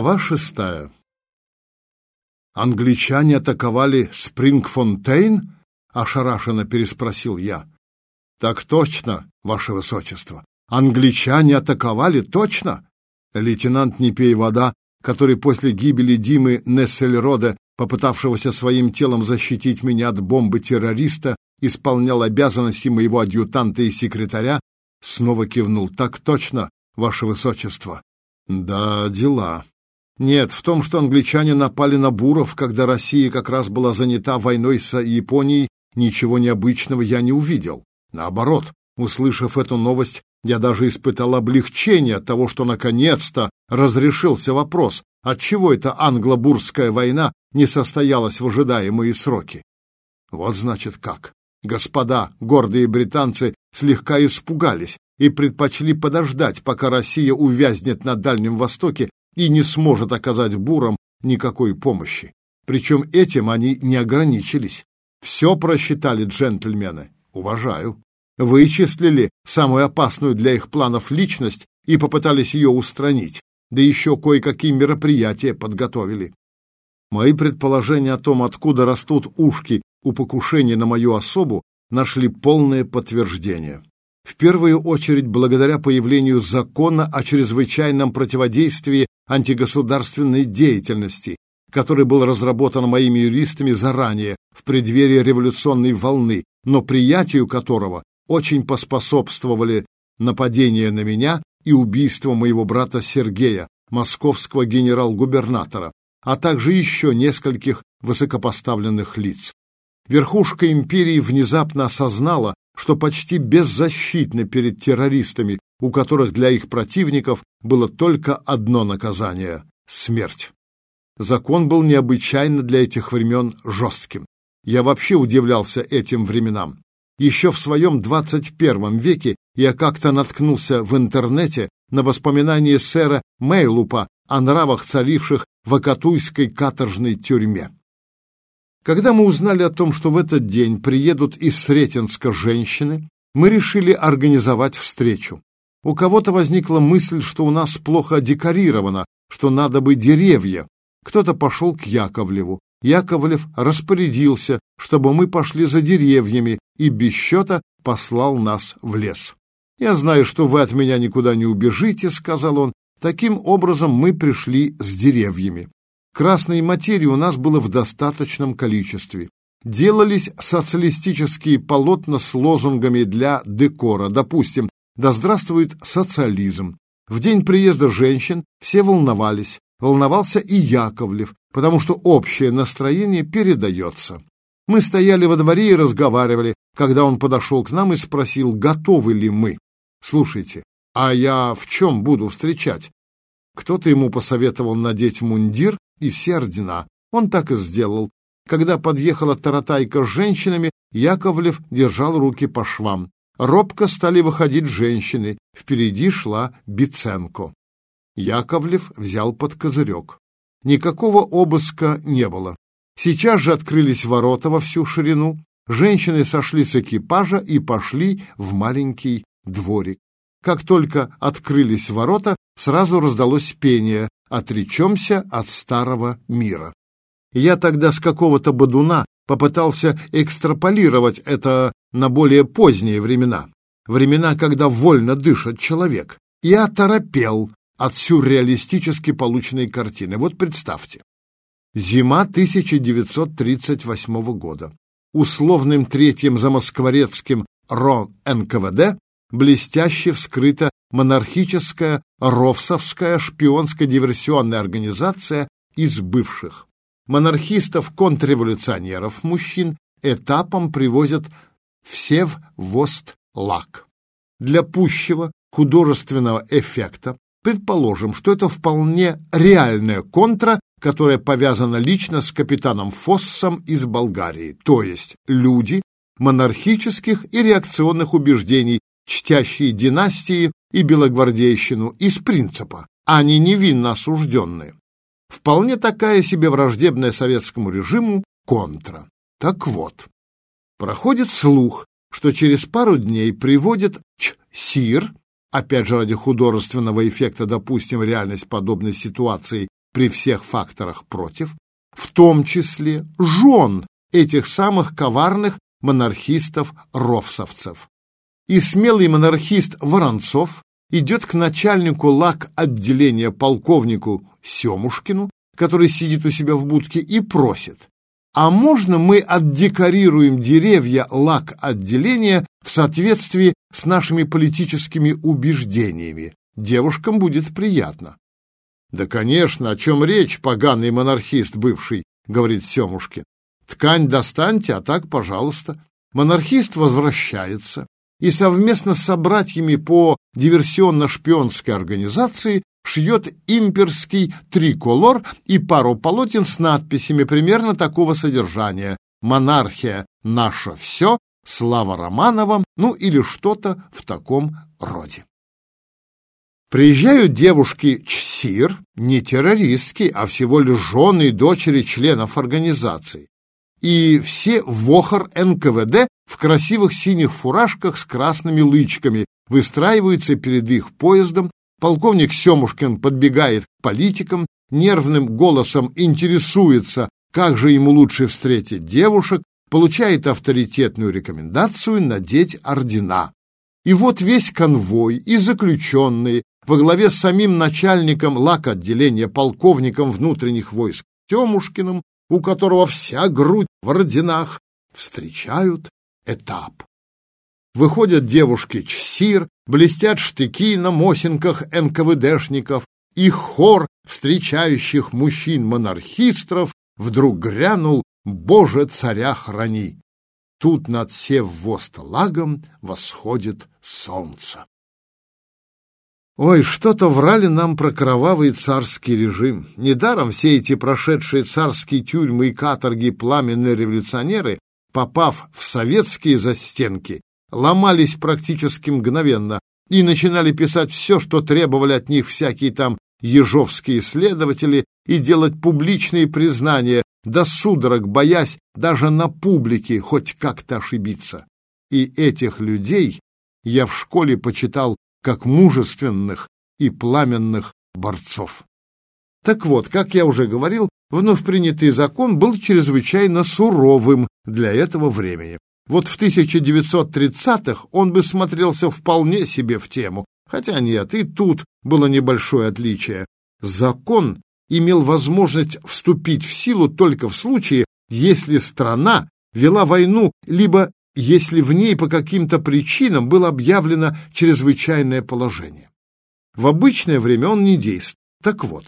Глава шестая «Англичане атаковали Спрингфонтейн?» — ошарашенно переспросил я. «Так точно, ваше высочество. Англичане атаковали, точно?» Лейтенант Не пей вода, который после гибели Димы Нессельрода, попытавшегося своим телом защитить меня от бомбы террориста, исполнял обязанности моего адъютанта и секретаря, снова кивнул. «Так точно, ваше высочество». «Да, дела». Нет, в том, что англичане напали на буров, когда Россия как раз была занята войной с Японией, ничего необычного я не увидел. Наоборот, услышав эту новость, я даже испытал облегчение от того, что наконец-то разрешился вопрос, отчего эта англо-бурская война не состоялась в ожидаемые сроки. Вот значит как. Господа, гордые британцы, слегка испугались и предпочли подождать, пока Россия увязнет на Дальнем Востоке и не сможет оказать бурам никакой помощи. Причем этим они не ограничились. Все просчитали джентльмены. Уважаю. Вычислили самую опасную для их планов личность и попытались ее устранить, да еще кое-какие мероприятия подготовили. Мои предположения о том, откуда растут ушки у покушения на мою особу, нашли полное подтверждение. В первую очередь благодаря появлению закона о чрезвычайном противодействии антигосударственной деятельности, который был разработан моими юристами заранее, в преддверии революционной волны, но приятию которого очень поспособствовали нападение на меня и убийство моего брата Сергея, московского генерал-губернатора, а также еще нескольких высокопоставленных лиц. Верхушка империи внезапно осознала, что почти беззащитны перед террористами, у которых для их противников было только одно наказание — смерть. Закон был необычайно для этих времен жестким. Я вообще удивлялся этим временам. Еще в своем 21 веке я как-то наткнулся в интернете на воспоминания сэра Мейлупа о нравах, царивших в Акатуйской каторжной тюрьме. Когда мы узнали о том, что в этот день приедут из Сретенска женщины, мы решили организовать встречу. У кого-то возникла мысль, что у нас плохо декорировано, что надо бы деревья. Кто-то пошел к Яковлеву. Яковлев распорядился, чтобы мы пошли за деревьями, и без счета послал нас в лес. «Я знаю, что вы от меня никуда не убежите», — сказал он. Таким образом мы пришли с деревьями. Красной материи у нас было в достаточном количестве. Делались социалистические полотна с лозунгами для декора, допустим, «Да здравствует социализм». В день приезда женщин все волновались, волновался и Яковлев, потому что общее настроение передается. Мы стояли во дворе и разговаривали, когда он подошел к нам и спросил, готовы ли мы. «Слушайте, а я в чем буду встречать?» Кто-то ему посоветовал надеть мундир и все ордена. Он так и сделал. Когда подъехала таратайка с женщинами, Яковлев держал руки по швам. Робко стали выходить женщины. Впереди шла Биценко. Яковлев взял под козырек. Никакого обыска не было. Сейчас же открылись ворота во всю ширину. Женщины сошли с экипажа и пошли в маленький дворик. Как только открылись ворота, сразу раздалось пение «Отречемся от старого мира». Я тогда с какого-то бодуна попытался экстраполировать это на более поздние времена, времена, когда вольно дышит человек, и оторопел от сюрреалистически полученной картины. Вот представьте. Зима 1938 года. Условным третьим замоскворецким РО НКВД блестяще вскрыта монархическая Ровсовская шпионско-диверсионная организация из бывших. Монархистов-контрреволюционеров мужчин этапом привозят в Севвостлак. Для пущего художественного эффекта предположим, что это вполне реальная контра, которая повязана лично с капитаном Фоссом из Болгарии, то есть люди монархических и реакционных убеждений, чтящие династии и белогвардейщину из принципа, не невинно осужденные. вполне такая себе враждебная советскому режиму контра. Так вот, проходит слух, что через пару дней приводит ЧСИР, опять же ради художественного эффекта допустим реальность подобной ситуации при всех факторах против, в том числе жен этих самых коварных монархистов-ровсовцев. И смелый монархист Воронцов идет к начальнику лак отделения полковнику Семушкину, который сидит у себя в будке, и просит, а можно мы отдекорируем деревья лак отделения в соответствии с нашими политическими убеждениями? Девушкам будет приятно. Да, конечно, о чем речь, поганый монархист бывший, говорит Семушкин. Ткань достаньте, а так, пожалуйста. Монархист возвращается и совместно с собратьями по диверсионно-шпионской организации шьет имперский триколор и пару полотен с надписями примерно такого содержания «Монархия – наше все», «Слава Романова», ну или что-то в таком роде. Приезжают девушки ЧСИР, не террористки, а всего лишь жены и дочери членов организации. И все ВОХР НКВД в красивых синих фуражках с красными лычками выстраиваются перед их поездом, полковник Семушкин подбегает к политикам, нервным голосом интересуется, как же ему лучше встретить девушек, получает авторитетную рекомендацию надеть ордена. И вот весь конвой и заключенные во главе с самим начальником лак отделения полковником внутренних войск Темушкиным, у которого вся грудь в орденах, встречают этап. Выходят девушки чсир, блестят штыки на мосинках НКВДшников, и хор встречающих мужчин-монархистров вдруг грянул «Боже, царя храни!» Тут над Севвост-лагом восходит солнце. Ой, что-то врали нам про кровавый царский режим. Недаром все эти прошедшие царские тюрьмы и каторги пламенные революционеры, попав в советские застенки, ломались практически мгновенно и начинали писать все, что требовали от них всякие там ежовские следователи, и делать публичные признания, до судорог боясь даже на публике хоть как-то ошибиться. И этих людей я в школе почитал как мужественных и пламенных борцов. Так вот, как я уже говорил, вновь принятый закон был чрезвычайно суровым для этого времени. Вот в 1930-х он бы смотрелся вполне себе в тему, хотя нет, и тут было небольшое отличие. Закон имел возможность вступить в силу только в случае, если страна вела войну, либо если в ней по каким-то причинам было объявлено чрезвычайное положение. В обычное время он не действует. Так вот,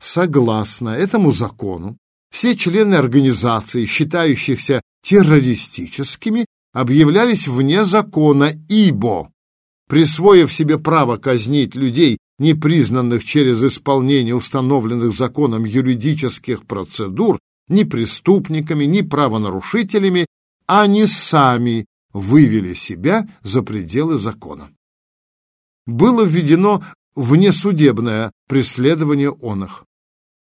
согласно этому закону, все члены организации, считающихся террористическими, объявлялись вне закона, ибо, присвоив себе право казнить людей, не признанных через исполнение установленных законом юридических процедур, ни преступниками, ни правонарушителями, они сами вывели себя за пределы закона. Было введено внесудебное преследование он их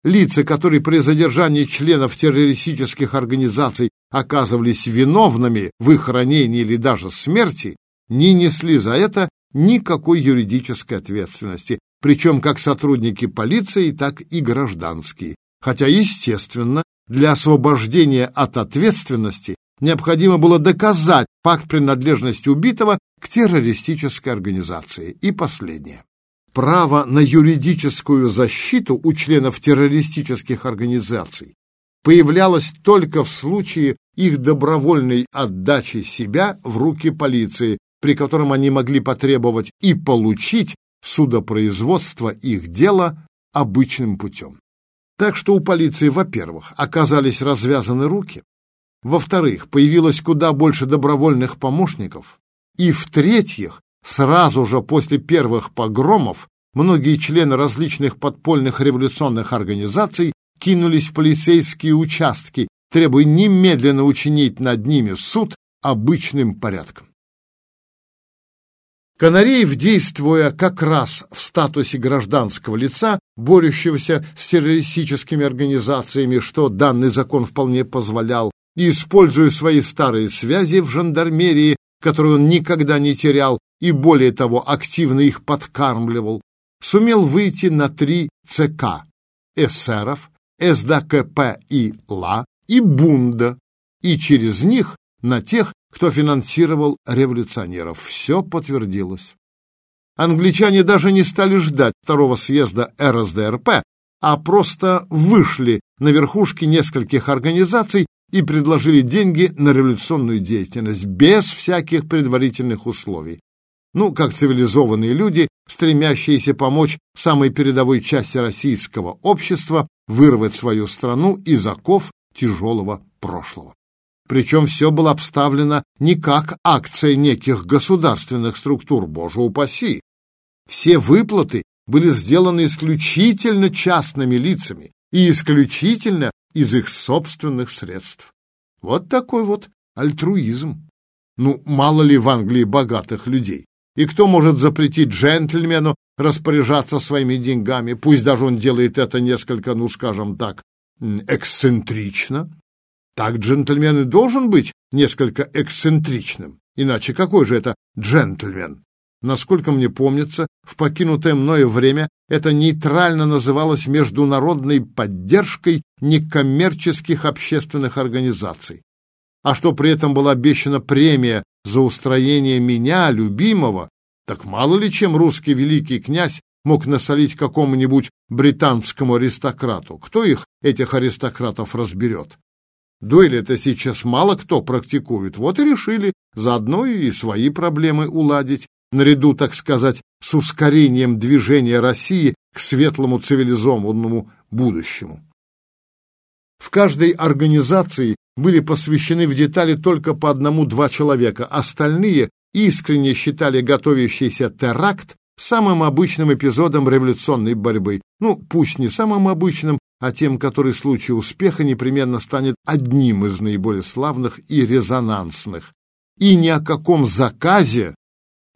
лица, которые при задержании членов террористических организаций оказывались виновными в их ранении или даже смерти, не несли за это никакой юридической ответственности, причем как сотрудники полиции, так и гражданские. Хотя, естественно, для освобождения от ответственности необходимо было доказать факт принадлежности убитого к террористической организации. И последнее. Право на юридическую защиту у членов террористических организаций появлялось только в случае их добровольной отдачи себя в руки полиции, при котором они могли потребовать и получить судопроизводство их дела обычным путем. Так что у полиции, во-первых, оказались развязаны руки, во-вторых, появилось куда больше добровольных помощников, и, в-третьих, Сразу же после первых погромов многие члены различных подпольных революционных организаций кинулись в полицейские участки, требуя немедленно учинить над ними суд обычным порядком. Канареев, действуя как раз в статусе гражданского лица, борющегося с террористическими организациями, что данный закон вполне позволял, используя свои старые связи в жандармерии, которые он никогда не терял, и, более того, активно их подкармливал, сумел выйти на три ЦК – эсеров, СДКП и ЛА, и Бунда, и через них на тех, кто финансировал революционеров. Все подтвердилось. Англичане даже не стали ждать второго съезда РСДРП, а просто вышли на верхушки нескольких организаций и предложили деньги на революционную деятельность без всяких предварительных условий. Ну, как цивилизованные люди, стремящиеся помочь самой передовой части российского общества вырвать свою страну из оков тяжелого прошлого. Причем все было обставлено не как акция неких государственных структур, боже упаси. Все выплаты были сделаны исключительно частными лицами и исключительно из их собственных средств. Вот такой вот альтруизм. Ну, мало ли в Англии богатых людей. И кто может запретить джентльмену распоряжаться своими деньгами, пусть даже он делает это несколько, ну, скажем так, эксцентрично? Так джентльмен и должен быть несколько эксцентричным. Иначе какой же это джентльмен? Насколько мне помнится, в покинутое мною время это нейтрально называлось международной поддержкой некоммерческих общественных организаций. А что при этом была обещана премия за устроение меня, любимого, так мало ли чем русский великий князь мог насолить какому-нибудь британскому аристократу. Кто их, этих аристократов, разберет? Дуэль это сейчас мало кто практикует, вот и решили заодно и свои проблемы уладить наряду, так сказать, с ускорением движения России к светлому цивилизованному будущему. В каждой организации были посвящены в детали только по одному-два человека, остальные искренне считали готовящийся теракт самым обычным эпизодом революционной борьбы. Ну, пусть не самым обычным, а тем, который в случае успеха непременно станет одним из наиболее славных и резонансных. И ни о каком заказе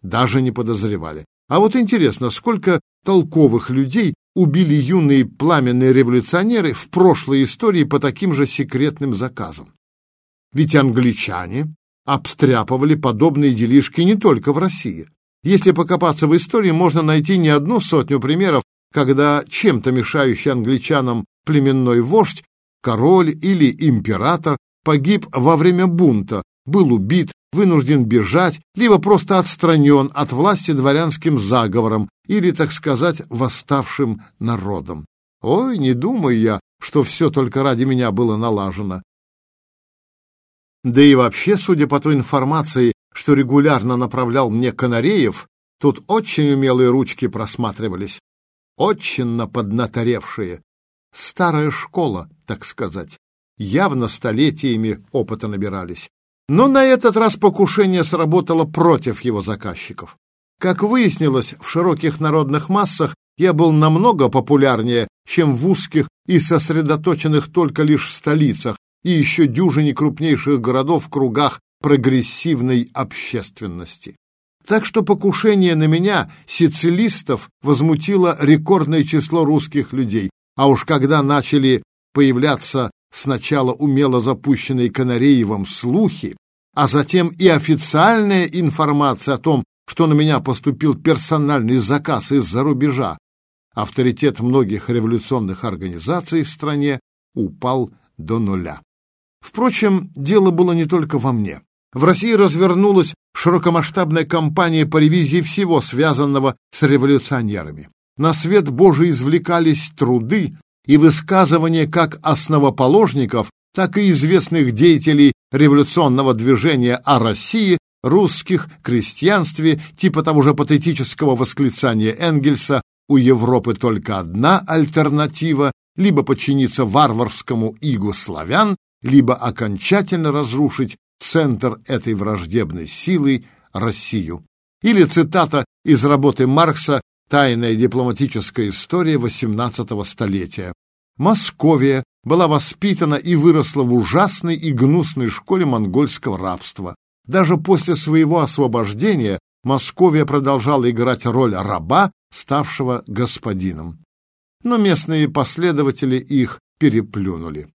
даже не подозревали. А вот интересно, сколько толковых людей убили юные пламенные революционеры в прошлой истории по таким же секретным заказам? Ведь англичане обстряпывали подобные делишки не только в России. Если покопаться в истории, можно найти не одну сотню примеров, когда чем-то мешающий англичанам племенной вождь, король или император погиб во время бунта, был убит, вынужден бежать, либо просто отстранен от власти дворянским заговором или, так сказать, восставшим народом. Ой, не думаю я, что все только ради меня было налажено. Да и вообще, судя по той информации, что регулярно направлял мне Канареев, тут очень умелые ручки просматривались, очень поднаторевшие. Старая школа, так сказать. Явно столетиями опыта набирались. Но на этот раз покушение сработало против его заказчиков. Как выяснилось, в широких народных массах я был намного популярнее, чем в узких и сосредоточенных только лишь в столицах и еще дюжине крупнейших городов в кругах прогрессивной общественности. Так что покушение на меня, сицилистов, возмутило рекордное число русских людей, а уж когда начали появляться сначала умело запущенные Канареевым слухи, а затем и официальная информация о том, что на меня поступил персональный заказ из-за рубежа, авторитет многих революционных организаций в стране упал до нуля. Впрочем, дело было не только во мне. В России развернулась широкомасштабная кампания по ревизии всего, связанного с революционерами. На свет Божий извлекались труды, и высказывания как основоположников, так и известных деятелей революционного движения о России, русских, крестьянстве, типа того же патетического восклицания Энгельса «У Европы только одна альтернатива, либо подчиниться варварскому игу славян, либо окончательно разрушить центр этой враждебной силы Россию». Или цитата из работы Маркса Тайная дипломатическая история XVIII столетия. Московия была воспитана и выросла в ужасной и гнусной школе монгольского рабства. Даже после своего освобождения Московия продолжала играть роль раба, ставшего господином. но местные последователи их переплюнули.